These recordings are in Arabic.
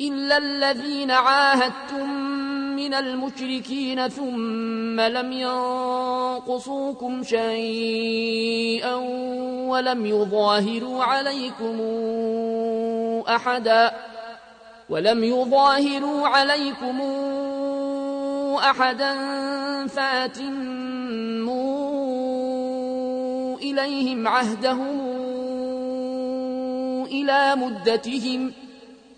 إلا الذين عاهدتم من المشركين ثم لم ينقصوكم شيئا ولم يظاهروا عليكم أحدا ولم يظاهروا عليكم أحدا فأتموا إليهم عهدهم إلى مدتهم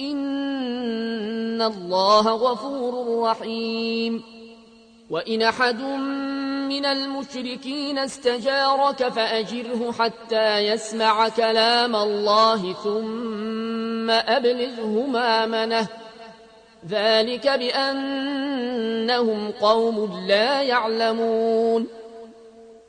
إن الله غفور رحيم وإن أحد من المشركين استجارك فأجره حتى يسمع كلام الله ثم أبلغه مامنه ذلك بأنهم قوم لا يعلمون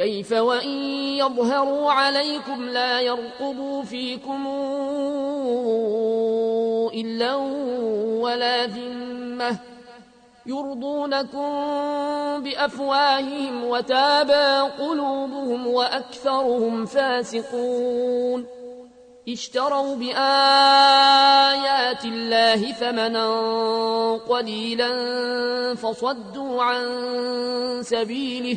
كيف وإن يظهروا عليكم لا يرقبوا فيكم إلا ولا ذمة يرضونكم بأفواههم وتابى قلوبهم وأكثرهم فاسقون اشتروا بآيات الله ثمنا قليلا فصدوا عن سبيله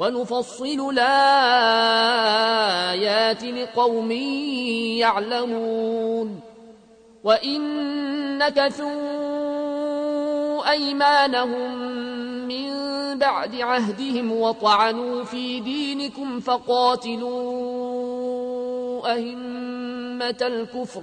ونفصل الآيات لقوم يعلمون وإن نكثوا أيمانهم من بعد عهدهم وطعنوا في دينكم فقاتلوا أهمة الكفر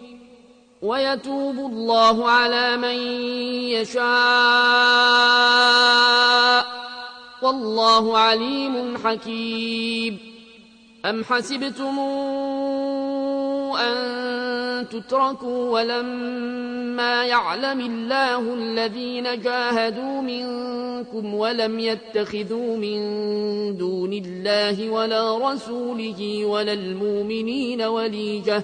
ويتوب الله على من يشاء. والله عليم حكيم. أم حسبتم أن تتركوا ولما يعلم الله الذين جاهدوا منكم ولم يتخذوا من دون الله ولا رسوله ولا المؤمنين وليجة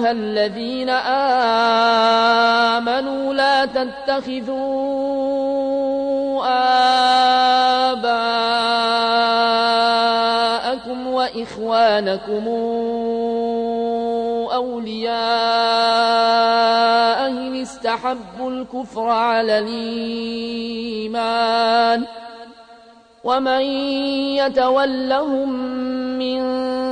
أيها الذين آمنوا لا تتخذوا آباءكم وإخوانكم أولياء إن استحبوا الكفر على الإيمان ومن يتولهم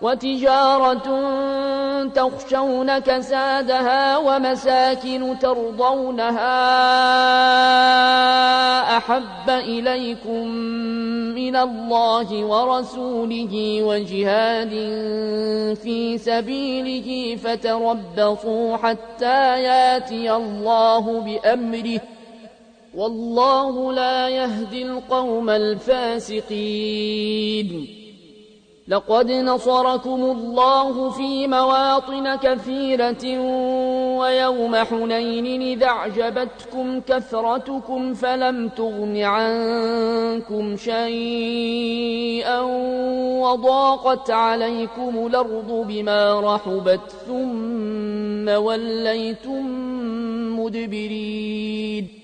وتجارة تخشون كسادها ومساكن ترضونها أحب إليكم من الله ورسوله وجهاد في سبيله فتربصوا حتى ياتي الله بأمره والله لا يهدي القوم الفاسقين لقد نصركم الله في مواطن كثيرة ويوم حنين إذا أعجبتكم كثرتكم فلم تغن عنكم شيئا وضاقت عليكم الأرض بما رحبت ثم وليتم مدبرين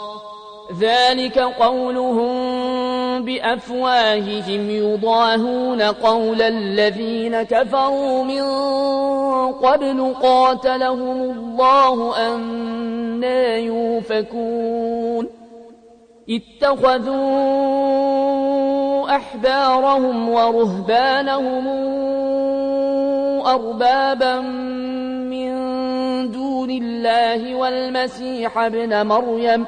ذلك قولهم بأفواههم يضاهون قول الذين كفروا من قبل قاتلهم الله أنا يوفكون اتخذوا أحبارهم ورهبانهم أربابا من دون الله والمسيح ابن مريم ۖ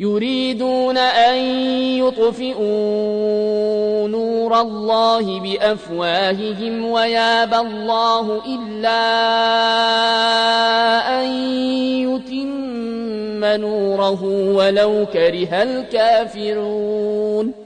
يريدون أن يطفئوا نور الله بأفواههم ويابى الله إلا أن يتم نوره ولو كره الكافرون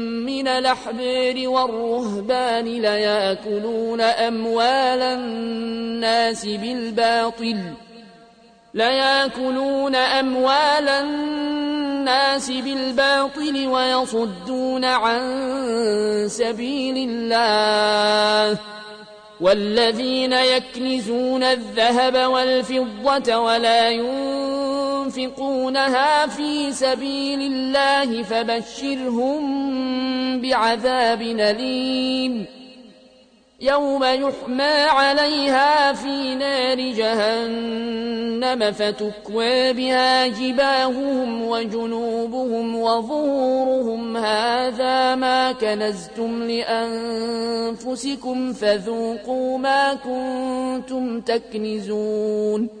من الأحبار والرهبان ليأكلون أموال الناس بالباطل. ليأكلون أموال الناس بالباطل ويصدون عن سبيل الله. والذين يكنزون الذهب والفضة ولا ينفقونها في سبيل الله فبشرهم بعذاب أليم. يوم يحمى عليها في نار جهنم فتكوى بها جباههم وجنوبهم وظهورهم. هذا ما كنزتم لأنفسكم فذوقوا ما كنتم تكنزون.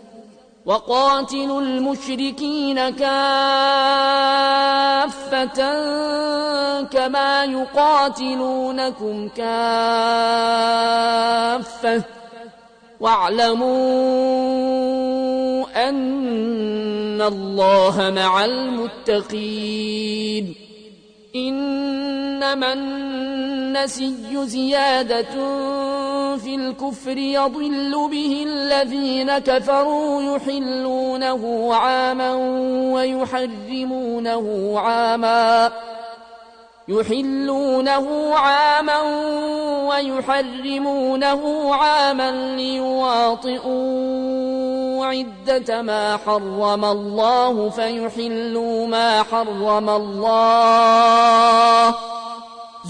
وقاتلوا المشركين كافة كما يقاتلونكم كافة. واعلموا أن الله مع المتقين. إنما النسي زيادة في الكفر يضل به الذين كفروا يحلونه عاما ويحرمونه عاما يحلونه عاما ويحرمونه عاما ليواطئوا عدة ما حرم الله فيحلوا ما حرم الله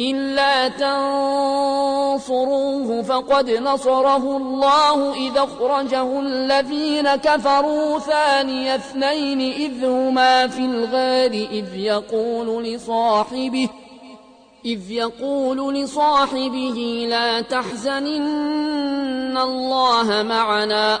إلا تنصروه فقد نصره الله إذا أخرجه الذين كفروا ثاني اثنين إذ هما في الغار إذ يقول لصاحبه إذ يقول لصاحبه لا تحزن إن الله معنا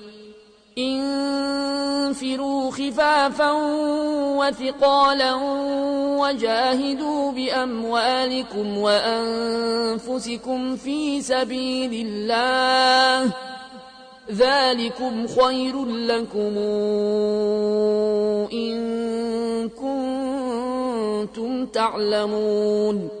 انفروا خفافا وثقالا وجاهدوا بأموالكم وأنفسكم في سبيل الله ذلكم خير لكم إن كنتم تعلمون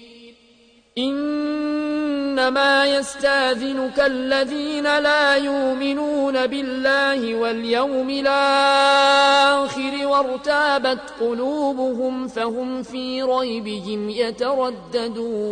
إنما يستاذنك الذين لا يؤمنون بالله واليوم الآخر وارتابت قلوبهم فهم في ريبهم يترددون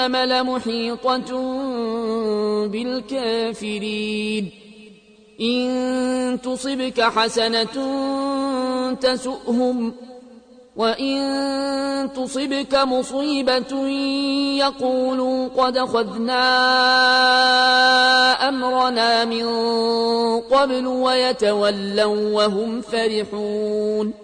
لمحيطة بالكافرين. إن تصبك حسنة تسؤهم وإن تصبك مصيبة يقولوا قد خذنا أمرنا من قبل ويتولوا وهم فرحون.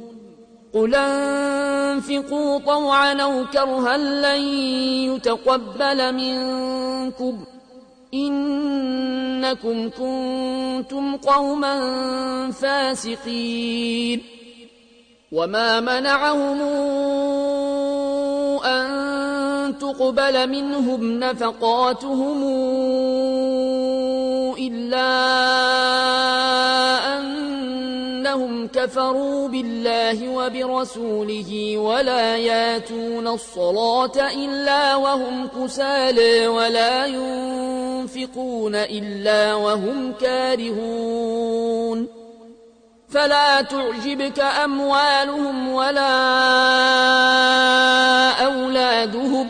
قل انفقوا طوعا أو كرها لن يتقبل منكم إنكم كنتم قوما فاسقين وما منعهم أن تقبل منهم نفقاتهم إلا كفروا بالله وبرسوله ولا ياتون الصلاة إلا وهم كسالى ولا ينفقون إلا وهم كارهون. فلا تعجبك أموالهم ولا أولادهم.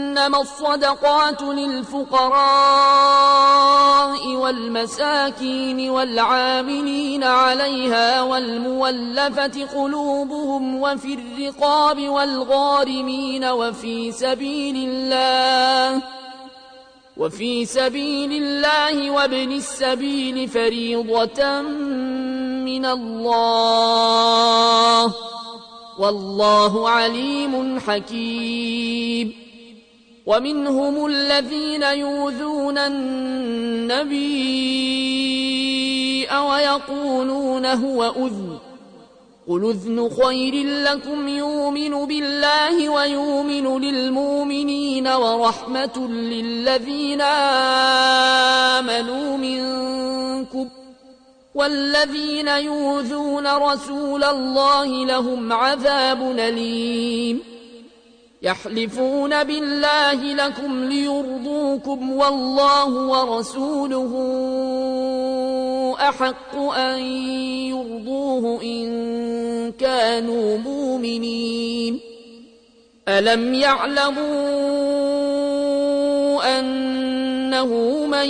إنما الصدقات للفقراء والمساكين والعاملين عليها والمولفة قلوبهم وفي الرقاب والغارمين وفي سبيل الله وفي سبيل الله وابن السبيل فريضة من الله. والله عليم حكيم. ومنهم الذين يوذون النبي ويقولون هو أذن. قل أذن خير لكم يؤمن بالله ويؤمن للمؤمنين ورحمة للذين آمنوا منكم والذين يوذون رسول الله لهم عذاب أليم. يحلفون بالله لكم ليرضوكم والله ورسوله أحق أن يرضوه إن كانوا مؤمنين. ألم يعلموا أنه من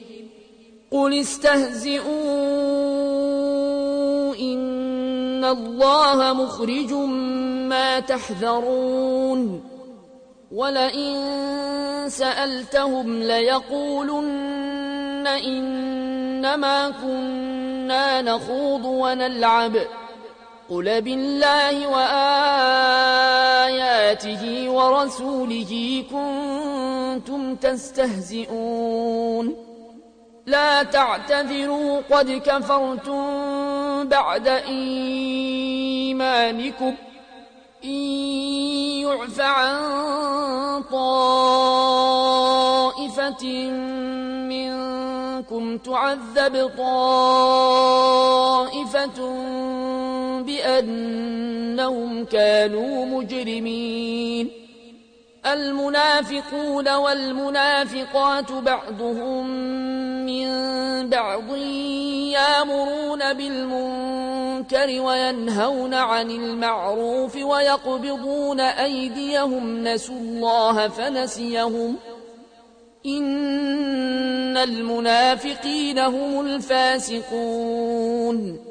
قل استهزئوا إن الله مخرج ما تحذرون ولئن سألتهم ليقولن إنما كنا نخوض ونلعب قل بالله وآياته ورسوله كنتم تستهزئون لا تعتذروا قد كفرتم بعد إيمانكم إن يعف عن طائفة منكم تعذب طائفة بأنهم كانوا مجرمين المنافقون والمنافقات بعضهم من بعض يامرون بالمنكر وينهون عن المعروف ويقبضون أيديهم. نسوا الله فنسيهم. إن المنافقين هم الفاسقون.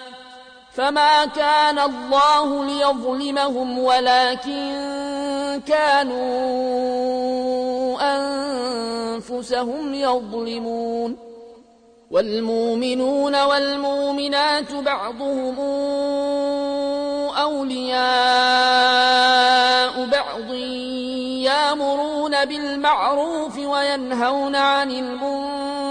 فما كان الله ليظلمهم ولكن كانوا أنفسهم يظلمون. والمؤمنون والمؤمنات بعضهم أولياء بعض يامرون بالمعروف وينهون عن المنكر.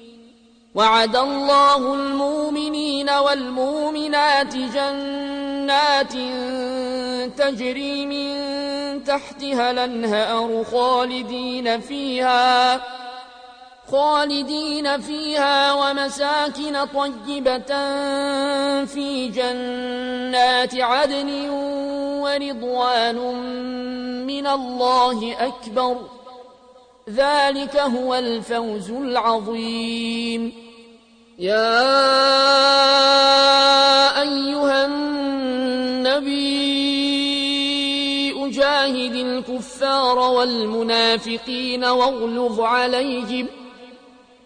وعد الله المؤمنين والمؤمنات جنات تجري من تحتها الأنهار خالدين فيها خالدين فيها ومساكن طيبة في جنات عدن ورضوان من الله أكبر. ذلك هو الفوز العظيم. يا أيها النبي أجاهد الكفار والمنافقين واغلظ عليهم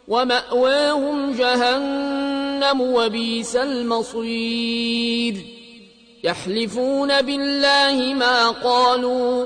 ومأواهم جهنم وبيس المصير. يحلفون بالله ما قالوا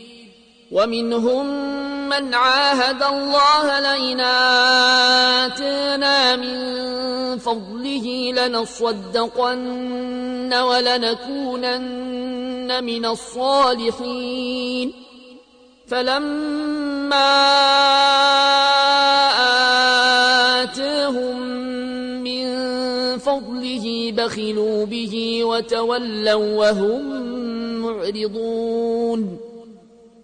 ومنهم من عاهد الله لئن آتانا من فضله لنصدقن ولنكونن من الصالحين. فلما آتاهم من فضله بخلوا به وتولوا وهم معرضون.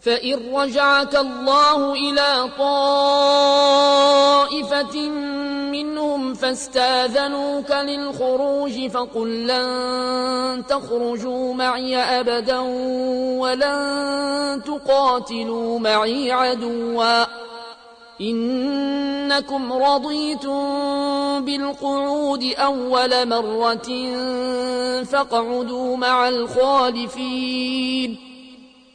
فإن رجعك الله إلى طائفة منهم فاستاذنوك للخروج فقل لن تخرجوا معي أبدا ولن تقاتلوا معي عدوا إنكم رضيتم بالقعود أول مرة فاقعدوا مع الخالفين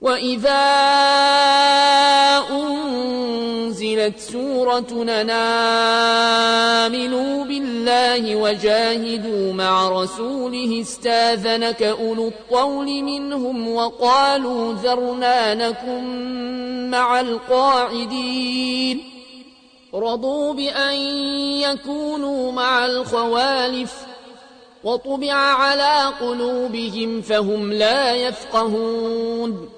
وإذا أنزلت سورة آمنوا بالله وجاهدوا مع رسوله استاذنك أولو الطول منهم وقالوا ذرنا نكن مع القاعدين رضوا بأن يكونوا مع الخوالف وطبع على قلوبهم فهم لا يفقهون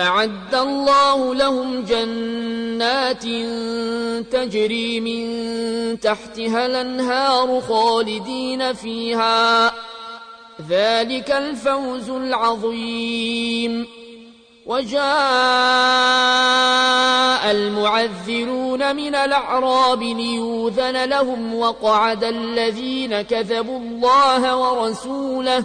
أعد الله لهم جنات تجري من تحتها الأنهار خالدين فيها. ذلك الفوز العظيم. وجاء المعذرون من الأعراب ليوذن لهم وقعد الذين كذبوا الله ورسوله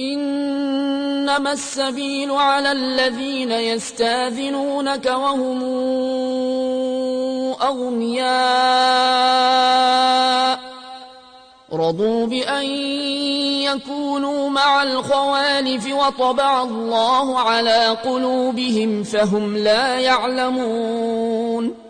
إنما السبيل على الذين يستاذنونك وهم أغنياء. رضوا بأن يكونوا مع الخوالف وطبع الله على قلوبهم فهم لا يعلمون.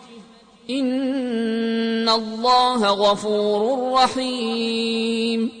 إن الله غفور رحيم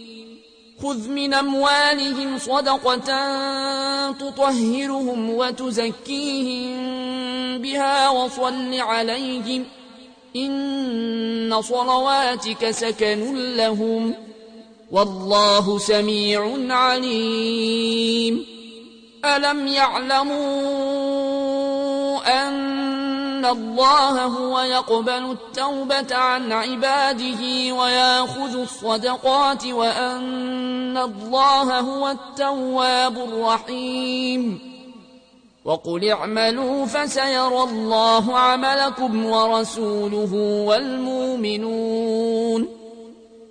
خذ من أموالهم صدقة تطهرهم وتزكيهم بها وصل عليهم إن صلواتك سكن لهم والله سميع عليم ألم يعلموا أن الله هو يقبل التوبة عن عباده ويأخذ الصدقات وأن الله هو التواب الرحيم. وقل اعملوا فسيرى الله عملكم ورسوله والمؤمنون.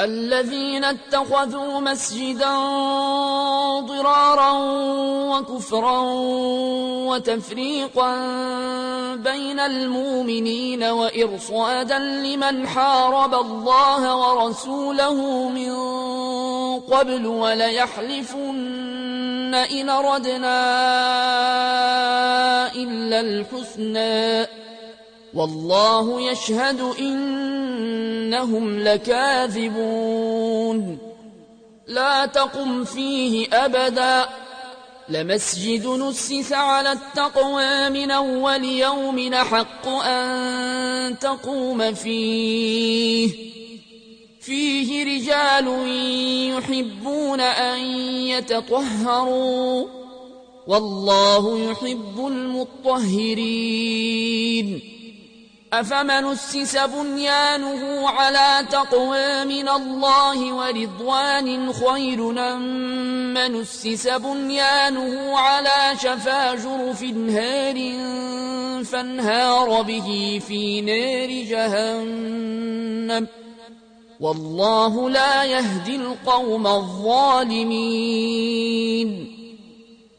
الذين اتخذوا مسجدا ضرارا وكفرا وتفريقا بين المؤمنين وإرصادا لمن حارب الله ورسوله من قبل وليحلفن إن ردنا إلا الحسنى والله يشهد إنهم لكاذبون. لا تقم فيه أبدا. لمسجد نسس على التقوى من أول يوم حق أن تقوم فيه. فيه رجال يحبون أن يتطهروا. والله يحب المطهرين. أفمن أسس بنيانه على تقوى من الله ورضوان خير من أسس بنيانه على شفا جرف هار فانهار به في نار جهنم؟ والله لا يهدي القوم الظالمين.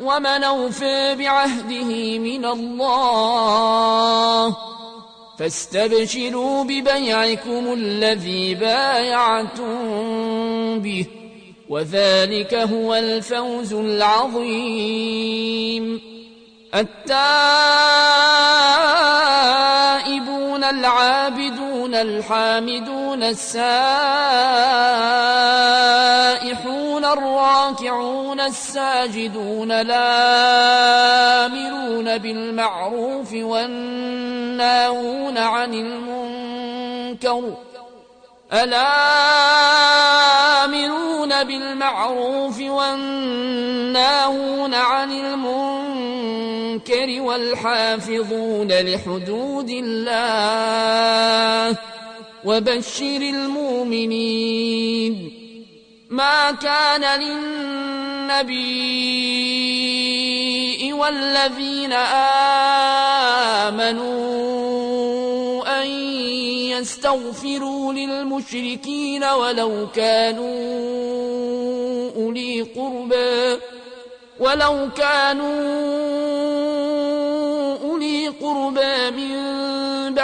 ومن أوفى بعهده من الله. فاستبشروا ببيعكم الذي بايعتم به وذلك هو الفوز العظيم. التائبون العابدون الحامدون السائحون الراكعون الساجدون الآمرون بالمعروف والناهون عن المنكر الآمرون بالمعروف والناهون عن المنكر والحافظون لحدود الله وبشر المؤمنين ما كان للنبي والذين آمنوا أن يستغفروا للمشركين ولو كانوا أولي قربى ولو كانوا أولي قربى من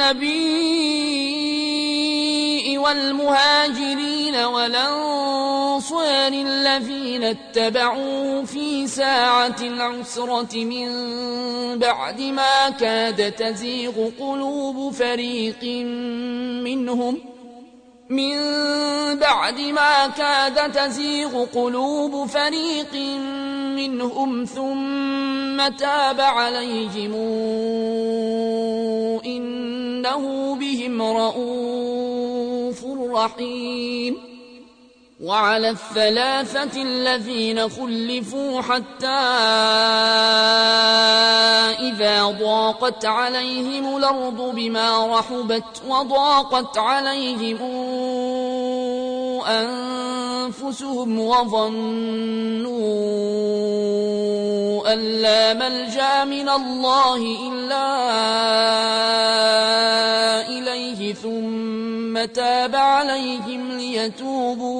النبي والمهاجرين والأنصار الذين اتبعوا في ساعة العسرة من بعد ما كاد تزيغ قلوب فريق منهم من بعد ما كاد تزيغ قلوب فريق منهم ثم تاب عليهم إنه بهم رؤوف رحيم. وعلى الثلاثة الذين خلفوا حتى إذا ضاقت عليهم الأرض بما رحبت وضاقت عليهم أنفسهم وظنوا أن لا ملجأ من الله إلا إليه ثم تاب عليهم ليتوبوا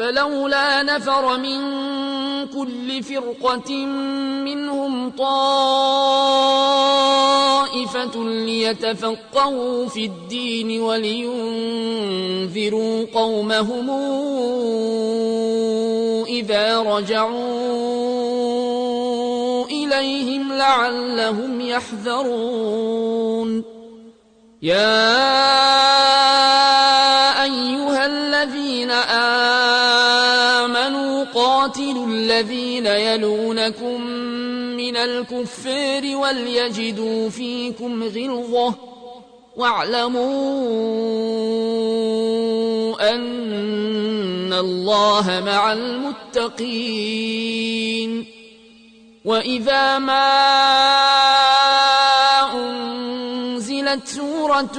فلولا نفر من كل فرقة منهم طائفة ليتفقهوا في الدين ولينذروا قومهم إذا رجعوا إليهم لعلهم يحذرون. يا أيها الذين آمنوا الذين يلونكم من الكفار وليجدوا فيكم غلظة واعلموا أن الله مع المتقين. وإذا ما أنزلت سورة